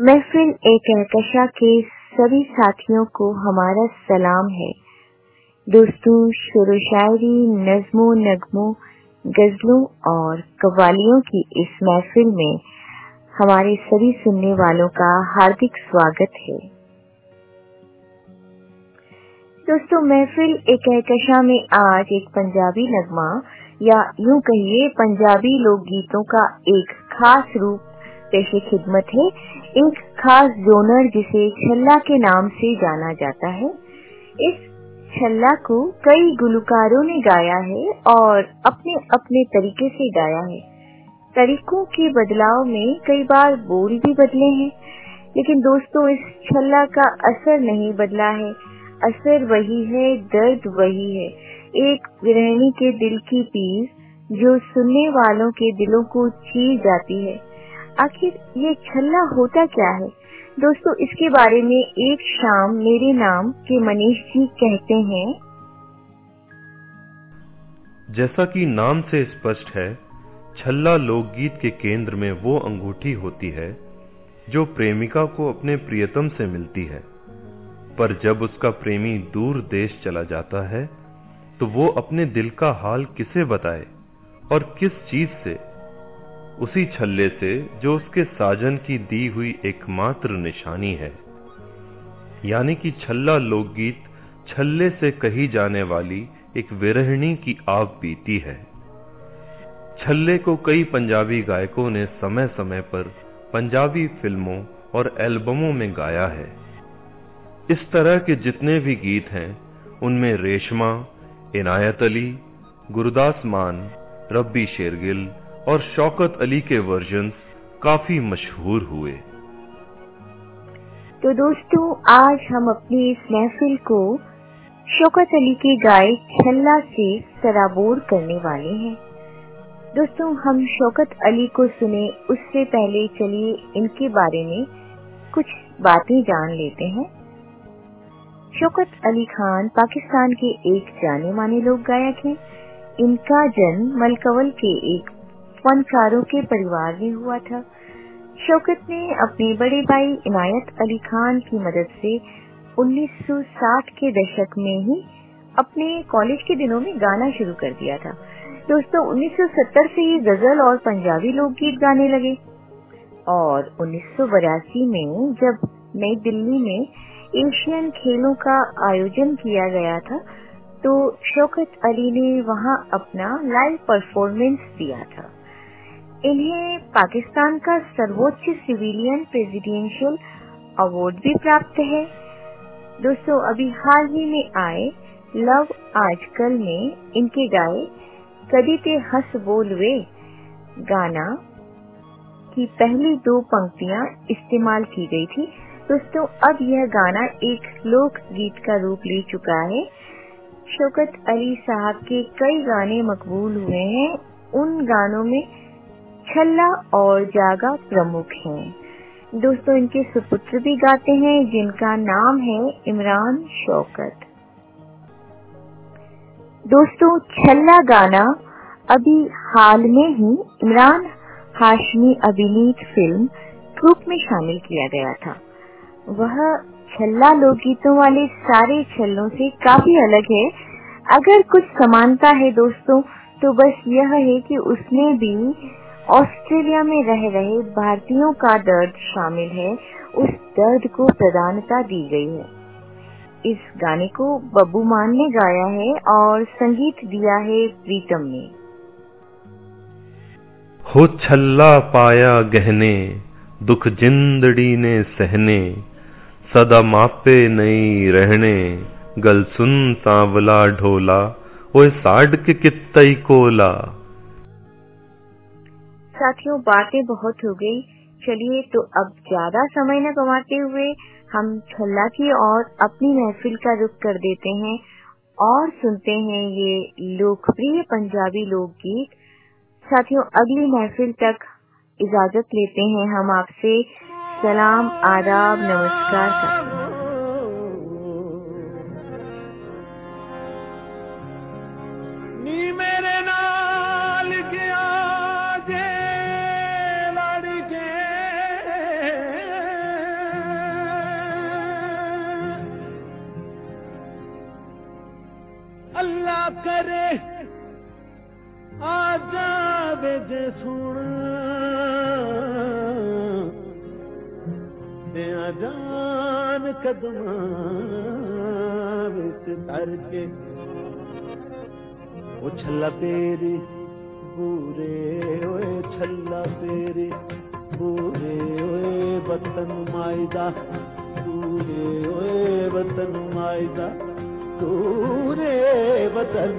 महफिल एक कहकशा के सभी साथियों को हमारा सलाम है। दोस्तों, शुरू शायरी नज्मों नगमों, गजलों और कवालियों की इस महफिल में हमारे सभी सुनने वालों का हार्दिक स्वागत है। दोस्तों, महफिल एक कहकशा में आज एक पंजाबी नगमा, या यूँ कहिए, पंजाबी लोकगीतों का एक खास रूप पेशे खिदमत है। एक खास जोनर जिसे छल्ला के नाम से जाना जाता है। इस छल्ला को कई गुलकारों ने गाया है और अपने अपने तरीके से गाया है। तरीकों के बदलाव में कई बार बोल भी बदले हैं, लेकिन दोस्तों, इस छल्ला का असर नहीं बदला है। असर वही है, दर्द वही है। एक गृहिणी के दिल की पीस जो सुनने वालों के दिलों को चीर जाती है। आखिर ये छल्ला होता क्या है? दोस्तों, इसके बारे में एक शाम मेरे नाम के मनीष जी कहते हैं। जैसा कि नाम से स्पष्ट है, छल्ला लोकगीत के केंद्र में वो अंगूठी होती है, जो प्रेमिका को अपने प्रियतम से मिलती है। पर जब उसका प्रेमी दूर देश चला जाता है तो वो अपने दिल का हाल किसे बताए और किस चीज़ से उसी छल्ले से जो उसके साजन की दी हुई एकमात्र निशानी है। यानी कि छल्ला लोकगीत छल्ले से कही जाने वाली एक विरहिणी की आग पीती है। छल्ले को कई पंजाबी गायकों ने समय समय पर पंजाबी फ़िल्मों और एल्बमों में गाया है। इस तरह के जितने भी गीत हैं, उनमें रेशमा, इनायत अली, गुरुदास मान, रब्बी शेरगिल और शौकत अली के वर्जन काफ़ी मशहूर हुए। तो दोस्तों, आज हम अपनी इस महफिल को शौकत अली के गाय छल्ला से सराबोर करने वाले हैं। दोस्तों, हम शौकत अली को सुने, उससे पहले चलिए इनके बारे में कुछ बातें जान लेते हैं। शौकत अली खान पाकिस्तान के एक जाने माने लोक गायक हैं। इनका जन्म मलकवल के एक फनकारों के परिवार में हुआ था। शौकत ने अपने बड़े भाई इनायत अली खान की मदद से 1960 के दशक में ही अपने कॉलेज के दिनों में गाना शुरू कर दिया था। दोस्तों 1970 से ही गज़ल और पंजाबी लोकगीत गाने लगे और उन्नीस सौ बयासी में जब नई दिल्ली में एशियन खेलों का आयोजन किया गया था तो शौकत अली ने वहाँ अपना लाइव परफॉर्मेंस दिया था। इन्हें पाकिस्तान का सर्वोच्च सिविलियन प्रेसिडेंशियल अवार्ड भी प्राप्त है। दोस्तों, अभी हाल ही में आए लव आजकल में इनके गाए कदी ते हंस बोल वे गाना की पहली दो पंक्तियाँ इस्तेमाल की गई थी। दोस्तों, अब यह गाना एक लोक गीत का रूप ले चुका है। शौकत अली साहब के कई गाने मकबूल हुए हैं। उन गानों में छल्ला और जागा प्रमुख हैं। दोस्तों, इनके सुपुत्र भी गाते हैं, जिनका नाम है इमरान शौकत। दोस्तों, छल्ला गाना अभी हाल में ही इमरान हाशमी अभिनीत फ़िल्म ग्रुप में शामिल किया गया था। वह छल्ला लोकगीतों वाले सारे छल्लों से काफ़ी अलग है। अगर कुछ समानता है दोस्तों तो बस यह है कि उसमें भी ऑस्ट्रेलिया में रह रहे भारतीयों का दर्द शामिल है। उस दर्द को प्रधानता दी गई है। इस गाने को बब्बू मान ने गाया है और संगीत दिया है प्रीतम ने। हो छल्ला पाया गहने, दुख जिंदड़ी ने सहने, सदा मापे नहीं रहने, गल सुन सांवला ढोला, ओए साड के कितई कोला। साथियों, बातें बहुत हो गई। चलिए तो अब ज़्यादा समय न गवाते हुए हम छल्ला की और अपनी महफिल का रुख कर देते हैं और सुनते हैं ये लोकप्रिय पंजाबी लोकगीत। साथियों, अगली महफिल तक इजाज़त लेते हैं हम आपसे। सलाम, आदाब, नमस्कार साथियों। जान कदे उरी पूरे हुए छ तेरी पूरे हुए वतन आईदा पूरे हुए वतन आईदा पूरे वतन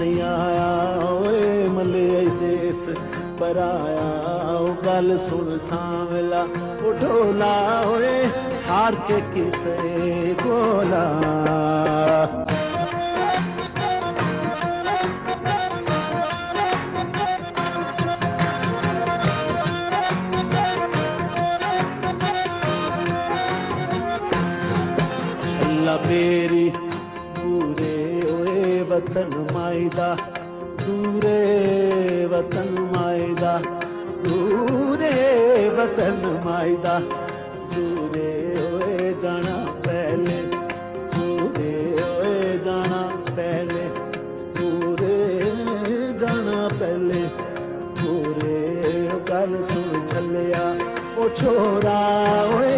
नहीं आया ओए मले देश पर आया। गल सुन सामला उठोला ओए, हार के किसे बोला। मेरी पूरे ओए वतन ਓਏ ਵਤਨ ਮਾਇਦਾ ਦੂਰੇ ਵਤਨ ਮਾਇਦਾ ਦੂਰੇ ਵਤਨ ਮਾਇਦਾ ਦੂਰੇ ਓਏ ਜਾਣਾ ਪਹਿਲੇ ਦੂਰੇ ਓਏ ਜਾਣਾ ਪਹਿਲੇ ਦੂਰੇ ਜਾਣਾ ਪਹਿਲੇ ਦੂਰੇ ਉਹ ਗੱਲ ਸੁਣ ਚੱਲਿਆ ਉਹ ਛੋਰਾ ਓਏ